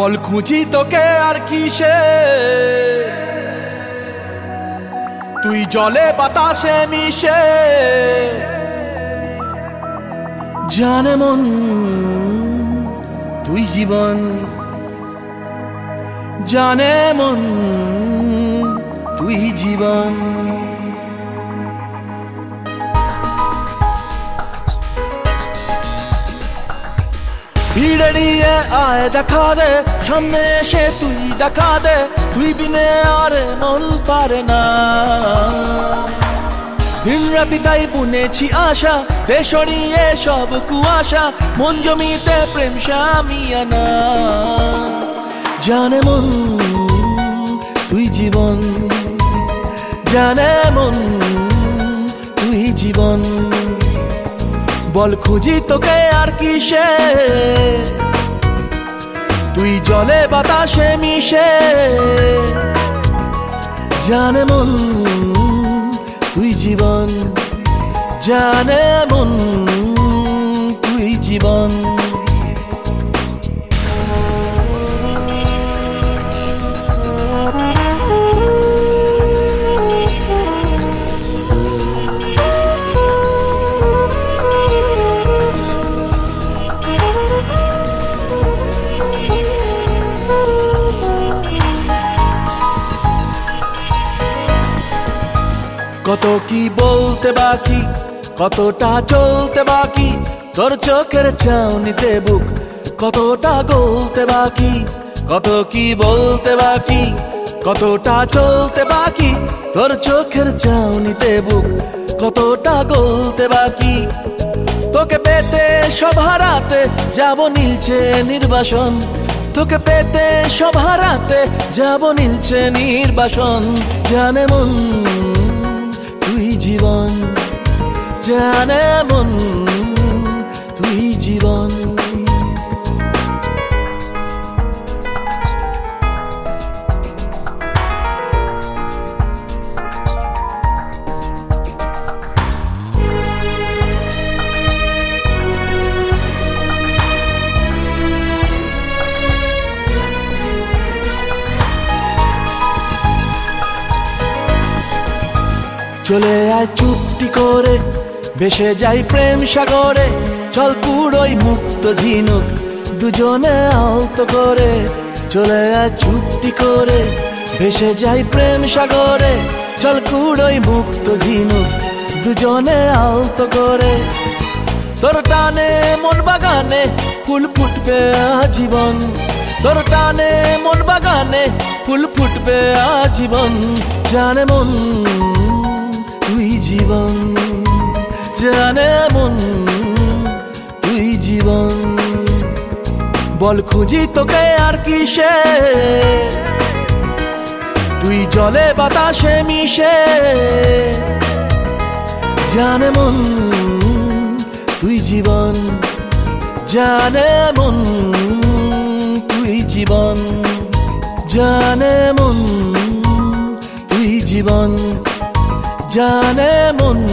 বল খুঁজি তোকে আর কিসে? তুই জলে বাতাসে মিশে। জানে মন, তুই জীবন। জানে মন, তুই জীবন। ভিড়ে নিয়ে আয় দেখা দে, সামনে এসে তুই দেখা দে, তুই বিনে আর মন পারে না। দিন রাতি তাই বুনেছি আশা দেশড়িয়ে সব কুয়াশা, মন জমিতে প্রেম সামিয়ানা জানে মন, তুই জীবন। জানে মন, তুই জীবন। বল, খুঁজি তোকে আর কিসে? তুই জলে বাতাসে মিশে। জানে মন, তুই জীবন, জানে মন, তুই জীবন। কত কি বলতে বাকি? কতটা চলতে বাকি? তোর চোখের চাউনিতে বুক কতটা গলতে বাকি? কত কি বলতে বাকি? কতটা চলতে বাকি? তোর চোখের চাউনিতে বুক কতটা গলতে বাকি? তোকে পেতে সব যাব নীলছে নির্বাসন। তোকে পেতে সব হারাতে যাব নীলছে নির্বাসন। জানে মন জীবন জানে মন তুই জীবন চলে আয় চুপটি করে, বেসে যাই প্রেম সাগরে, চল পুরোই মুক্ত ঝিনুক দুজনে আলতো করে। চলে আয় চুপটি করে ভেসে যাই প্রেম সাগরে, চল কুড়োই মুক্ত ঝিনুক দুজনে আলতো করে। তোর টানে মন বাগানে ফুল ফুটবে আজীবন। তোর টানে মন বাগানে ফুল ফুটবে আজীবন। জানে মন জীবন, জানে মন, তুই জীবন। বল, খুঁজি তোকে আর কিসে? তুই জলে বাতাসে মিশে। জানে মন, তুই জীবন, জানে মন, তুই জীবন। জানে মন, তুই জীবন। জানে মন